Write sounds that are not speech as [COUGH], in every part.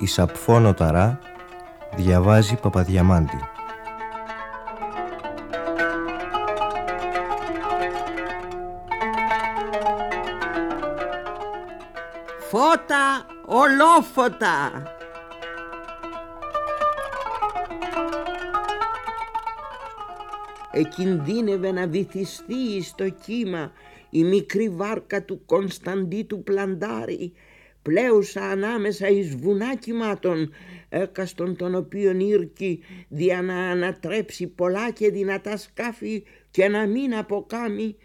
Η Σαπφόνο Ταρά διαβάζει Παπαδιαμάντη. Φώτα ολόφωτα. Εκινδύνευε να βυθιστεί στο κύμα η μικρή βάρκα του Κωνσταντή του Πλαντάρη πλέουσα ανάμεσα εις βουνά κυμάτων έκαστον των οποίων ήρκει δια να ανατρέψει πολλά και δυνατά σκάφη και να μην αποκάμει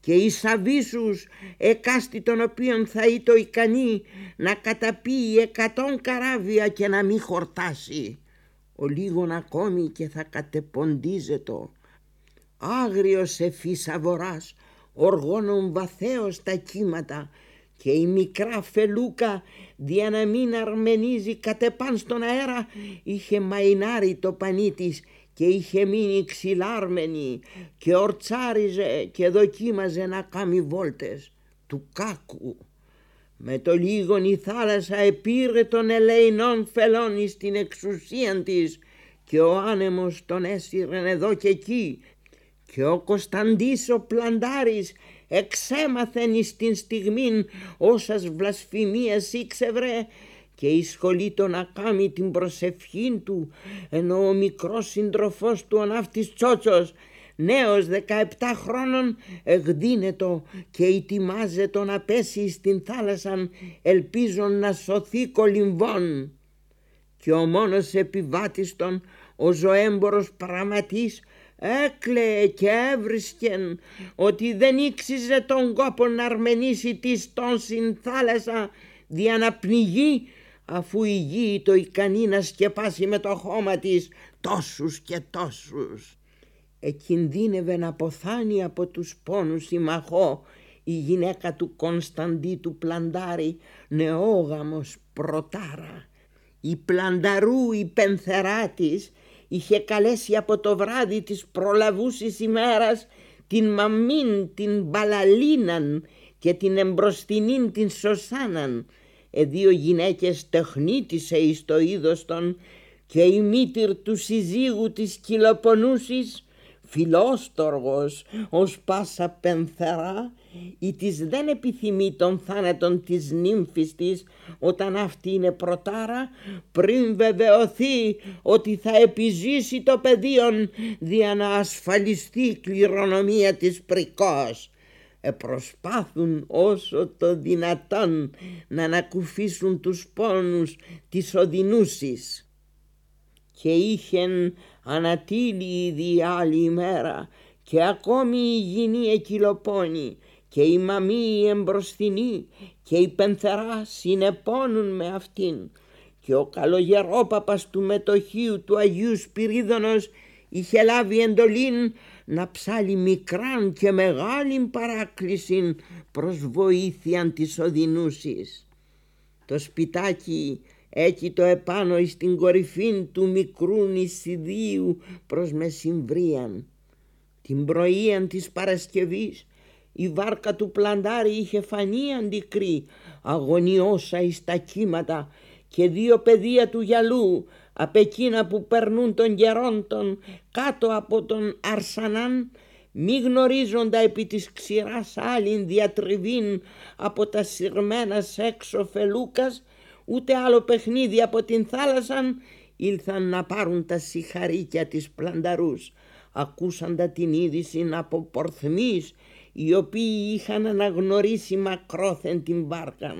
και εις αβίσους εκάστη των οποίων θα είτο ικανή να καταπεί εκατόν καράβια και να μην χορτάσει. Ο λίγον ακόμη και θα κατεποντίζετο. Άγριος εφής αβοράς, οργώνων βαθέως τα κύματα και η μικρά φελούκα δια να μην αρμενίζει κατεπάν στον αέρα είχε μαϊνάρει το πανί της και είχε μείνει ξυλάρμενη και ορτσάριζε και δοκίμαζε να κάνει βόλτες του κάκου. Με το λίγον η θάλασσα επήρε των ελεηνών φελών στην εξουσία της και ο άνεμος τον έσυρε εδώ και εκεί και ο Κωνσταντής ο Πλαντάρης εξέμαθεν εις την στιγμήν όσας βλασφημίες ήξευρε και η σχολή το να κάνει την προσευχή του ενώ ο μικρός συντροφός του ο ναύτης Τσότσος νέος 17 χρόνων εκδίνετο και ετοιμάζεται να πέσει στην θάλασσα ελπίζον να σωθεί κολυμβών και ο μόνος επιβάτης των ο ζωέμπορος πραγματής έκλαιε και έβρισκεν ότι δεν ήξιζε τον κόπο να αρμενήσει της στον στην θάλασσα δια να πνιγεί αφού η γη το ικανή να σκεπάσει με το χώμα της τόσους και τόσους. Εκινδύνευε να ποθάνει από τους πόνους η Μαχώ, η γυναίκα του Κωνσταντή του Πλαντάρη, νεόγαμος πρωτάρα. Η Πλανταρού η πενθερά της είχε καλέσει από το βράδυ της προλαβούσης ημέρας την μαμήν την Μπαλαλίναν και την εμπροστινήν την Σωσάναν. Ε, δύο γυναίκες τεχνίτησε εις το είδος των και η μήτυρ του συζύγου της κυλοπονούσης φιλόστοργος ως πάσα πενθερά ή της δεν επιθυμεί τον θάνατον της νύμφης της όταν αυτή είναι πρωτάρα πριν βεβαιωθεί ότι θα επιζήσει το πεδίον δια να ασφαλιστεί η κληρονομία της πρικός. Επροσπάθουν όσο το δυνατόν να ανακουφίσουν τους πόνους της οδυνούσης. Και είχεν ανατείλει ήδη άλλη ημέρα και ακόμη η γυνή εκυλοπώνει και η μαμή η εμπροστινή και η πενθερά συνεπώνουν με αυτήν και ο καλογερόπαπας του μετοχίου του Αγίου Σπυρίδωνος είχε λάβει εντολήν να ψάλει μικράν και μεγάλην παράκληση προς βοήθειαν της οδυνούσης. Το σπιτάκι έτσι το επάνω εις την κορυφήν του μικρού νησιδίου προς μεσημβρίαν. Την πρωίαν της Παρασκευής η βάρκα του πλαντάρι είχε φανεί αντικρή, αγωνιώσα εις τα κύματα και δύο παιδεία του γυαλού απ' εκείνα που περνούν των γερόντων κάτω από τον Αρσανάν μη γνωρίζοντα επί της ξηράς άλλην διατριβήν από τα σειρμένα έξω φελούκας ούτε άλλο παιχνίδι από την θάλασσα ήλθαν να πάρουν τα σιχαρίκια της πλανταρούς ακούσαντα την είδηση από πορθμείς οι οποίοι είχαν αναγνωρίσει μακρόθεν την βάρκα.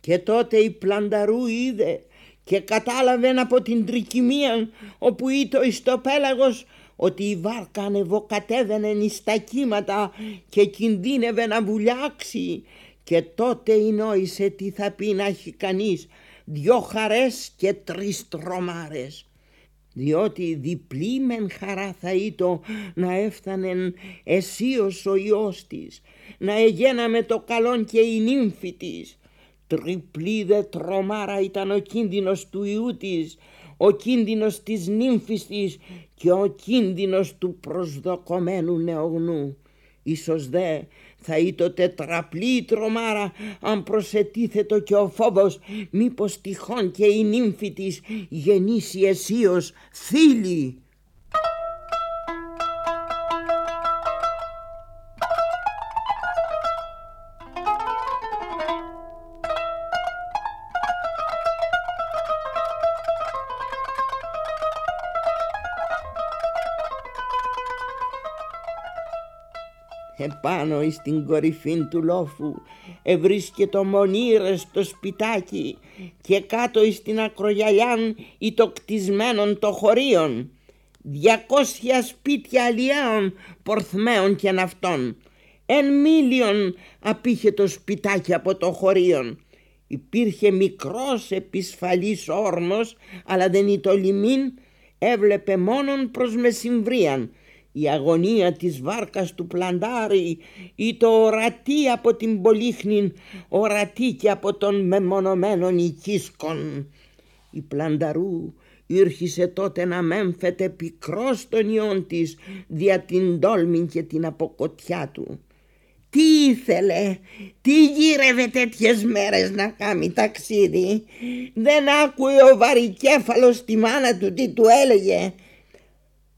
Και τότε η πλανταρού είδε και κατάλαβε από την τρικυμία όπου ήτο εις το πέλαγος ότι η βάρκα ανεβοκατέβαινε εις τα κύματα και κινδύνευε να βουλιάξει και τότε νόησε τι θα πει να έχει κανείς δυο χαρές και τρεις τρομάρες διότι διπλή μεν χαρά θα ήτο να έφτανεν εσίως ο Υιός της, να εγέναμε το καλόν και η νύμφη της. Τριπλή δε τρομάρα ήταν ο κίνδυνος του Υιού της, ο κίνδυνος της νύμφης της και ο κίνδυνος του προσδοκομένου νεογνού. Ίσως δε θα είτο τετραπλή η τρομάρα αν προσετίθετο και ο φόβος μήπως τυχόν και η νύμφη της γεννήσει αισίως θύλη. Επάνω εις την κορυφή του λόφου ευρίσκεται ο μονήρες στο σπιτάκι και κάτω εις την ακρογιαλιάν ή το κτισμένον το χωρίον διακόσια σπίτια αλλιέων πορθμαίων και ναυτών εν μίλιον απήχε το σπιτάκι από το χωρίον. Υπήρχε μικρός επισφαλής όρμος αλλά δεν ήταν λιμήν έβλεπε μόνον προς μεσημβρίαν η αγωνία της βάρκας του πλαντάρι ή το ορατή από την πολύχνη, ορατή και από τον μεμονωμένων οικίσκων. Η πλανταρού ήρχισε τότε να μέμφεται πικρός τον ιόν της δια την τόλμη και την αποκοτιά του. Τι ήθελε, τι γύρευε τέτοιες μέρες να κάνει ταξίδι. Δεν άκουε ο βαρικέφαλος τη μάνα του τι του έλεγε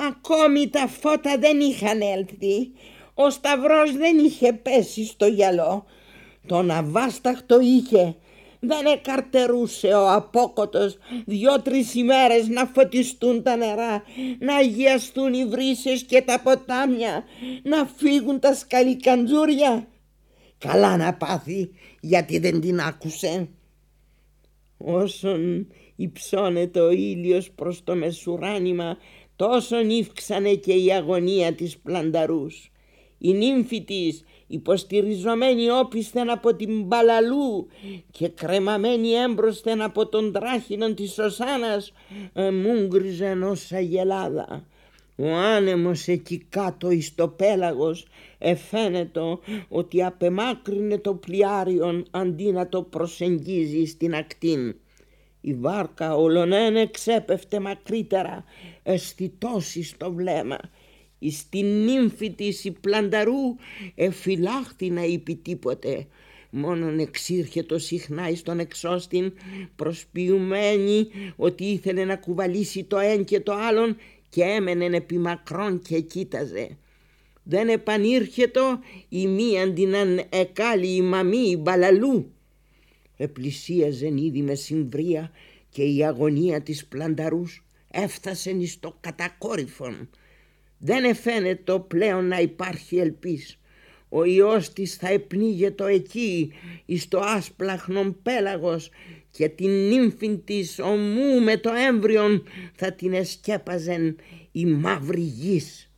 Ακόμη τα φώτα δεν είχαν έλθει. Ο Σταυρός δεν είχε πέσει στο γυαλό. Τον αβάσταχτο είχε. Δεν εκαρτερούσε ο απόκοτος δυο-τρεις ημέρες να φωτιστούν τα νερά, να αγιαστούν οι βρύσες και τα ποτάμια, να φύγουν τα σκαλικαντζούρια. Καλά να πάθει γιατί δεν την άκουσε. Όσον υψώνεται ο ήλιος προς το μεσουράνημα τόσο νύφξανε και η αγωνία της πλανταρούς. Η νύμφη της υποστηριζομένη όπισθεν από την Μπαλαλού και κρεμαμένη έμπροσθεν από τον τράχινον της Σωσάνας μούγκριζεν ως αγελάδα. Ο άνεμος εκεί κάτω εις το πέλαγος εφαίνεται ότι απεμάκρυνε το πλοιάριον αντί να το προσεγγίζει στην ακτήν. Η βάρκα ολονένε ξέπεφτε μακρύτερα, αισθητώσει στο βλέμμα. Εις την νύμφη της η πλανταρού εφυλάχθη να είπε τίποτε. Μόνον εξήρχετο συχνά εις τον εξώστην προσποιουμένη ότι ήθελε να κουβαλήσει το ένα και το άλλον και έμενε επί μακρόν και κοίταζε. Δεν επανήρχετο η μίαν την εκάλει η μαμή η μπαλαλού Επλησίαζεν ήδη με συμβρία και η αγωνία της πλανταρούς έφτασε εις το κατακόρυφον. Δεν εφαίνεται πλέον να υπάρχει ελπίς. Ο ιός της θα επνίγεται εκεί εις το άσπλαχνον πέλαγος και την νύμφη της ομού με το έμβριον θα την εσκέπαζεν η μαύρη γης.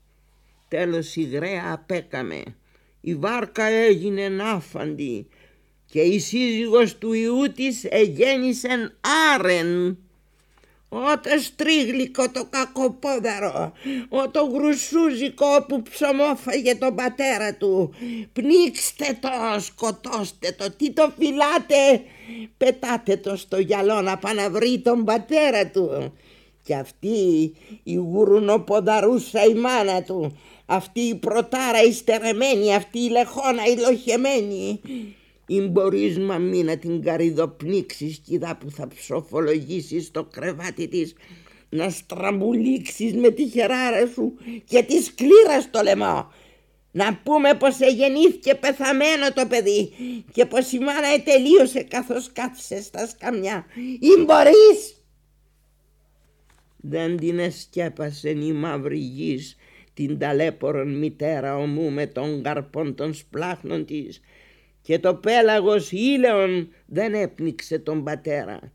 Τέλος η γραία απέκαμε. Η βάρκα έγινε άφαντη και η σύζυγος του ιού της εγέννησεν άρεν. Ότε στρίγλικο το κακοπόδαρο, ο το γρουσούζικο που ψωμόφαγε τον πατέρα του. Πνίξτε το, σκοτώστε το, τι το φυλάτε, πετάτε το στο γυαλό να πάει να βρει τον πατέρα του. Και αυτή η γουρουνοποδαρούσα η μάνα του, αυτή η πρωτάρα η στερεμένη, αυτή η λεχόνα η λοχεμένη ή μπορείς μαμή να την καριδοπνίξεις κοίτα που θα ψοφολογήσεις στο κρεβάτι της να στραμπουλήξεις με τη χεράρα σου και τη σκλήρα στο λαιμό. Να πούμε πως εγεννήθηκε πεθαμένο το παιδί και πως η μάνα ετελείωσε καθώς κάθισε στα σκαμιά. Ή μπορείς. Δεν την εσκέπασε η μαύρη γης την ταλέπορον μητέρα ομού με τον καρπών των σπλάχνων της και το πέλαγος ήλαιον δεν έπνιξε τον πατέρα.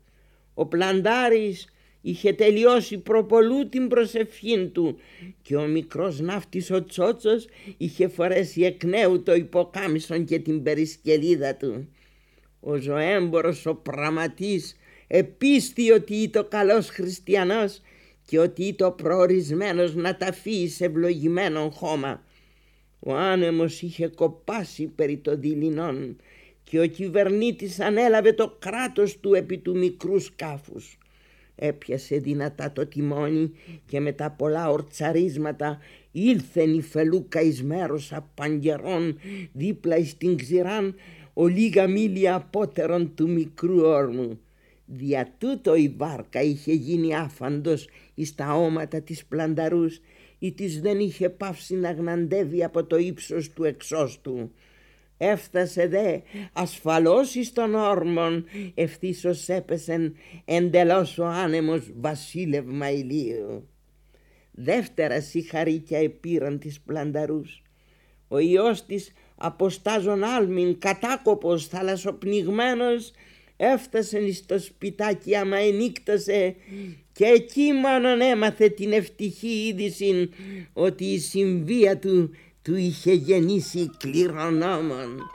Ο Πλαντάρης είχε τελειώσει προπολού την προσευχή του και ο μικρός ναύτης ο Τσότσος είχε φορέσει εκ νέου το υποκάμισον και την περισκελίδα του. Ο ζωέμπορος ο πραματής επίστη ότι ήταν καλός χριστιανός και ότι ήταν προορισμένος να ταφεί σε ευλογημένο χώμα. Ο άνεμος είχε κοπάσει περί των δειλινών και ο κυβερνήτης ανέλαβε το κράτος του επί του μικρούς σκάφους. έπιασε δυνατά το τιμόνι και με τα πολλά ορτσαρίσματα ήλθεν η φελούκα εις μέρος απαγγερών δίπλα εις την ξηράν ο λίγα μίλια απότερον του μικρού όρμου. Δια τούτο η βάρκα είχε γίνει άφαντος εις τα όματα της πλανταρούς ή της δεν είχε πάυσει να γναντεύει από το ύψος του εξώστου. Έφτασε δε ασφαλώς εις των όρμων ευθύσως έπεσεν εντελώς ο άνεμος βασίλευμα ηλίου. Δεύτερα συγχαρήκια επήραν της πλανταρούς. Ο ιός της αποστάζων άλμην κατάκοπος θαλασσοπνιγμένος έφτασε στο σπιτάκι άμα ενύκτασε και εκεί μόνον έμαθε την ευτυχή είδηση ότι η συμβία του του είχε γεννήσει κληρονόμων.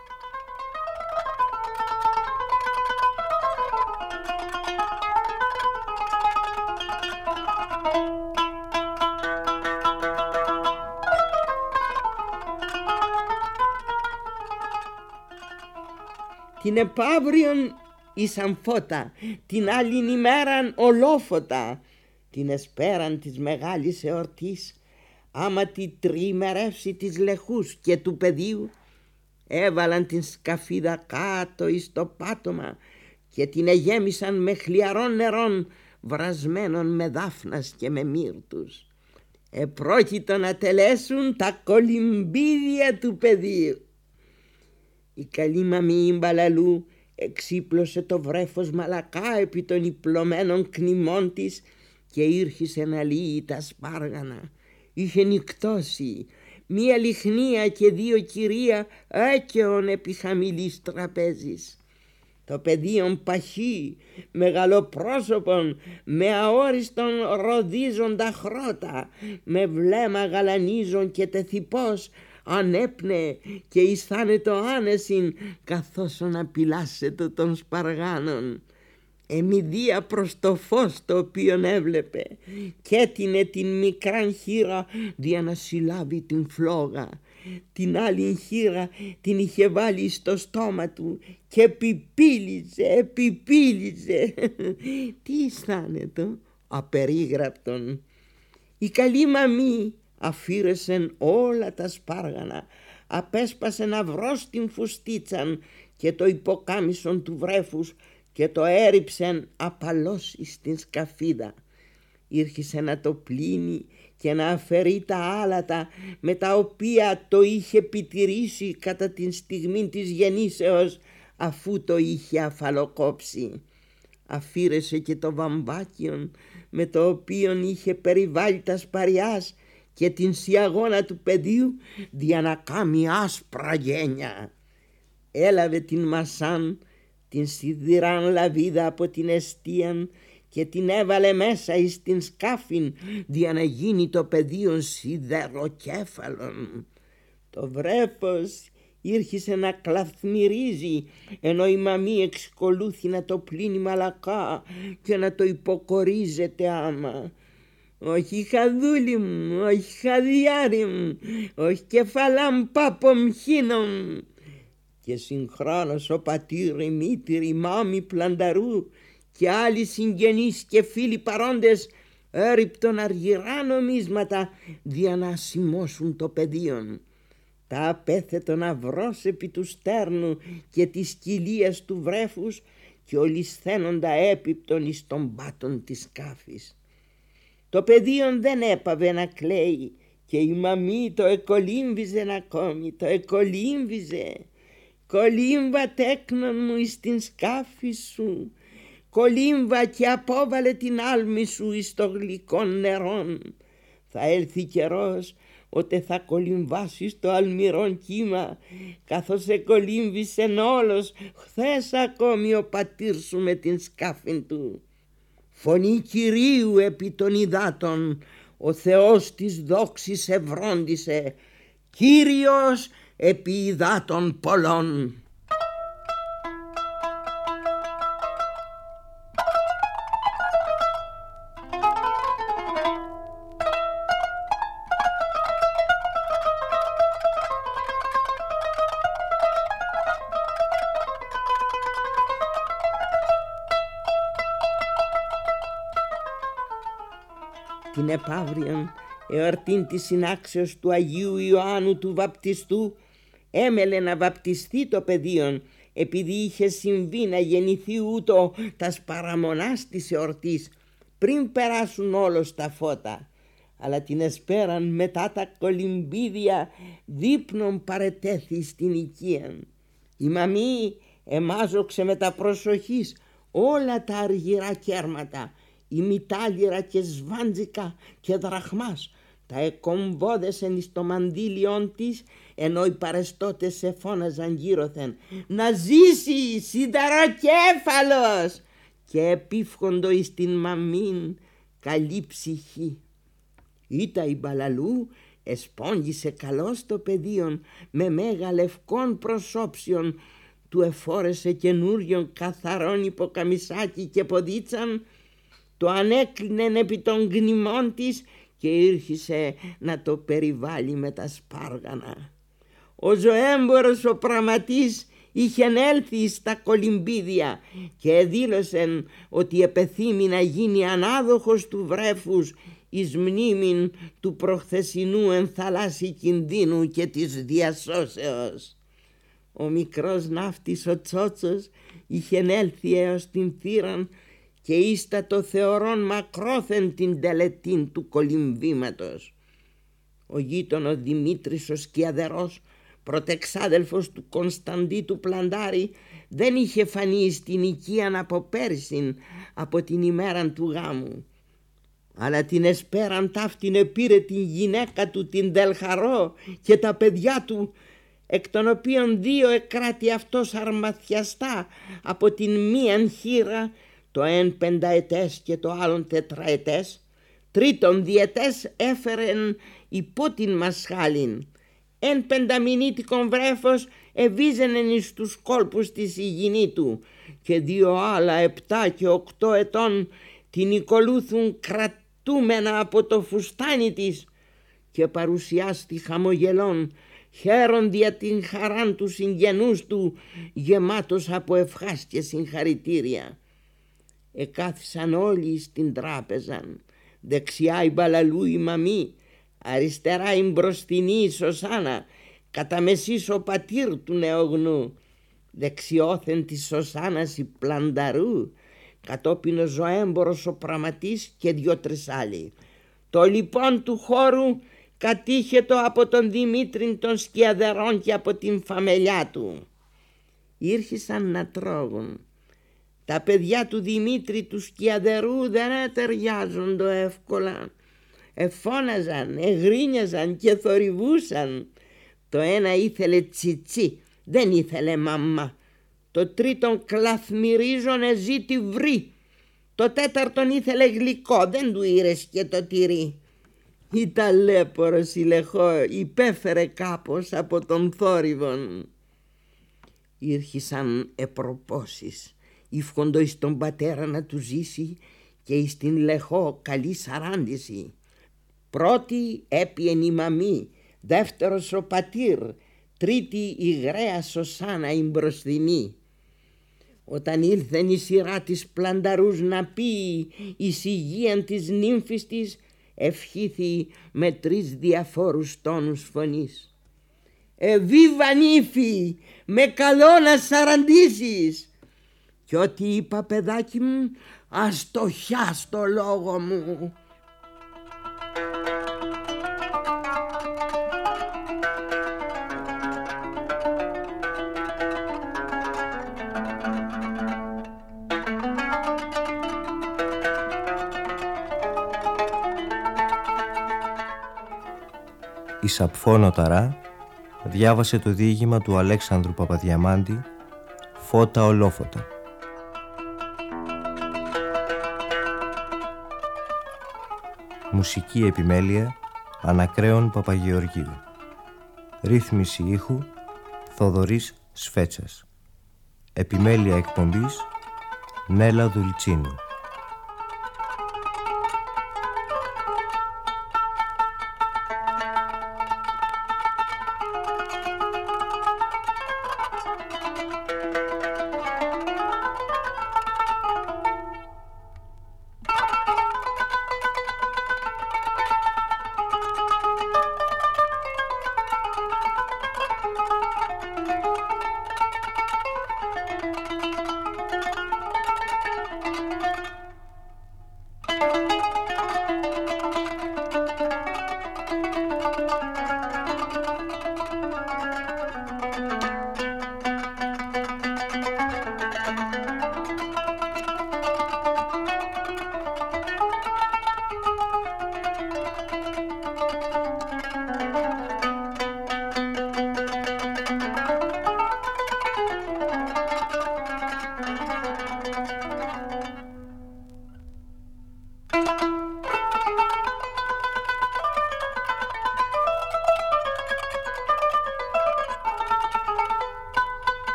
Την επαύριον ήσαν φώτα, την άλλη ημέραν ολόφωτα, την εσπέραν της μεγάλης εορτής, άμα τη τριμερεύση της λεχούς και του πεδίου, έβαλαν την σκαφίδα κάτω εις το πάτωμα και την εγέμισαν με χλιαρών νερών βρασμένων με δάφνας και με μύρτους. Επρόκειτο να τελέσουν τα κολυμπίδια του πεδίου. Η καλή μαμή Μπαλαλού εξύπλωσε το βρέφος μαλακά επί των υπλωμένων κνημών της και ήρχισε να λύει τα σπάργανα. Είχε νυκτώσει μία λιχνία και δύο κυρία έκαιον επί χαμηλής τραπέζης. Το παιδίον παχύ, μεγαλοπρόσωπον, με αόριστον ροδίζοντα χρώτα, με βλέμμα γαλανίζον και τεθυπός, ανέπνε και αισθάνεται άνεσιν καθώς αναπηλάσσεται των σπαργάνων. Εμιδία προς το φως το οποίο έβλεπε και έτεινε την μικράν χείρα για να συλλάβει την φλόγα. Την άλλη χείρα την είχε βάλει στο στόμα του και επιπίλησε, επιπίλησε. [LAUGHS] Τι αισθάνεται, απερίγραπτον. Η καλή μαμή αφήρεσεν όλα τα σπάργανα, απέσπασε να βρω στην φουστίτσαν και το υποκάμισον του βρέφους και το έριψεν απαλώς στην σκαφίδα. Ήρχισε να το πλύνει και να αφαιρεί τα άλατα με τα οποία το είχε πιτηρήσει κατά την στιγμή της γεννήσεως αφού το είχε αφαλοκόψει. Αφήρεσε και το βαμβάκιον με το οποίο είχε περιβάλει τα σπαριάς και την σιαγώνα του πεδίου δια να κάνει άσπρα γένια. Έλαβε την μασάν, την σιδηράν λαβίδα από την εστίαν και την έβαλε μέσα εις την σκάφην δια να γίνει το πεδίο σιδεροκέφαλον. Το βρέφος ήρχισε να κλαθμυρίζει ενώ η μαμή εξκολούθη να το πλύνει μαλακά και να το υποκορίζεται άμα. Όχι χαδούλη μου, όχι χαδιάρι μου, όχι κεφαλάμ πάπομ χίνομ. Και συγχρόνως ο πατήρ, η μήτηρ, η μάμη πλανταρού και άλλοι συγγενείς και φίλοι παρόντες έριπτον αργυρά νομίσματα δια να σημώσουν το πεδίον. Τα απέθετον αυρός επί του στέρνου και της κοιλίας του βρέφους και ολισθαίνοντα έπιπτον εις των πάτων της σκάφης. Το παιδίον δεν έπαβε να κλαίει και η μαμή το εκολύμβιζε ακόμη, το εκολύμβιζε. Κολύμβα τέκνον μου εις την σκάφη σου, κολύμβα και απόβαλε την άλμη σου εις το γλυκό νερόν. Θα έλθει καιρός ότι θα κολυμβάσεις το αλμυρόν κύμα καθώς εκολύμβησε όλος χθες ακόμη ο πατήρ σου με την σκάφη του φωνή Κυρίου επί των υδάτων, ο Θεός της δόξης ευρόντισε, Κύριος επί υδάτων πολλών. Την επαύριον εορτήν της συνάξεως του Αγίου Ιωάννου του Βαπτιστού έμελε να βαπτιστεί το παιδίον επειδή είχε συμβεί να γεννηθεί ούτω τας παραμονάς της εορτής πριν περάσουν όλος τα φώτα αλλά την εσπέραν μετά τα κολυμπίδια δίπνων παρετέθη στην οικία. Η μαμή εμάζοξε με τα προσοχής όλα τα αργυρά κέρματα, η μητάλιρα και σβάντζικα και δραχμάς, τα εκομβόδεσεν εις το μαντήλιον της, ενώ οι παρεστώτες σε φώναζαν γύρωθεν «Να ζήσει σιδεροκέφαλος» και επίφχοντο εις την μαμήν καλή ψυχή. Ήτα η μπαλαλού εσπόγγισε καλώς το πεδίον με μέγα λευκών προσώψιον. Του εφόρεσε καινούριον καθαρόν υποκαμισάκι και ποδίτσαν το ανέκλεινεν επί των γνημών της και ήρχισε να το περιβάλλει με τα σπάργανα. Ο ζωέμπορος ο πραματής είχε έλθει στα κολυμπίδια και δήλωσεν ότι επεθύμει να γίνει ανάδοχος του βρέφους εις μνήμην του προχθεσινού ενθαλάσσι κινδύνου και της διασώσεως. Ο μικρός ναύτης ο Τσότσος είχε έλθει έως την θύραν και ίστα το θεωρών μακρόθεν την τελετήν του κολυμβήματος. Ο γείτονος Δημήτρης ο Σκιαδερός, πρωτεξάδελφος του Κωνσταντή του Πλαντάρη, δεν είχε φανεί στην οικία από πέρσιν από την ημέρα του γάμου. Αλλά την εσπέραν ταύτην επήρε την γυναίκα του την Δελχαρό και τα παιδιά του εκ των οποίων δύο εκράτη αυτός αρμαθιαστά από την μίαν χείρα το εν πενταετές και το άλλον τετραετές τρίτον διετές έφερεν υπό την μασχάλιν εν πενταμινήτικον βρέφος εβίζενεν εις τους κόλπους της υγιεινή του και δύο άλλα επτά και οκτώ ετών την οικολούθουν κρατούμενα από το φουστάνι της και παρουσιάστη χαμογελών χαίρον δια την χαράν του συγγενούς του γεμάτος από ευχάς και συγχαρητήρια. Εκάθισαν όλοι στην τράπεζα, δεξιά η Μπαλαλού η μαμή, αριστερά η μπροστινή η Σωσάνα, κατά μεσής ο πατήρ του νεογνού, δεξιόθεν της Σωσάνας η Πλανταρού, κατόπιν ο ζωέμπορος ο Πραματής και δυο-τρεις άλλοι. Το λοιπόν του χώρου κατήχετο από τον Δημήτρη των Σκιαδερών και από την φαμελιά του. Ήρχισαν να τρώγουν. Τα παιδιά του Δημήτρη τους Σκιαδερού δεν ταιριάζουν το εύκολα. Εφώναζαν, εγρίνιαζαν και θορυβούσαν. Το ένα ήθελε τσιτσί, δεν ήθελε μαμά. Το τρίτον κλαθμυρίζωνε ζήτη βρύ. Το τέταρτον ήθελε γλυκό, δεν του ήρες και το τυρί. Η ταλέπορος η λεχό υπέφερε κάπως από τον θόρυβον. Ήρχισαν επροπώσεις, ύφκοντο εις τον πατέρα να του ζήσει και εις την λεχό καλή σαράντιση. Πρώτη έπιεν η μαμή, δεύτερος ο πατήρ, τρίτη η γραία Σωσάνα η μπροστινή. Όταν ήλθεν η σειρά της πλανταρούς να πει εις υγείαν της νύμφης της, ευχήθη με τρεις διαφόρους τόνους φωνής. «Εβίβα νύφη, με καλό να σαραντήσεις» «Κι ό,τι είπα παιδάκι μου, ας το το λόγο μου» Η Σαπφόνο Ταρά διάβασε το διήγημα του Αλέξανδρου Παπαδιαμάντη «Φώτα ολόφωτα». Μουσική επιμέλεια Ανακρέων Παπαγεωργίου. Ρύθμιση ήχου Θοδωρής Σφέτσας. Επιμέλεια εκπομπής Νέλα Δουλτσίνου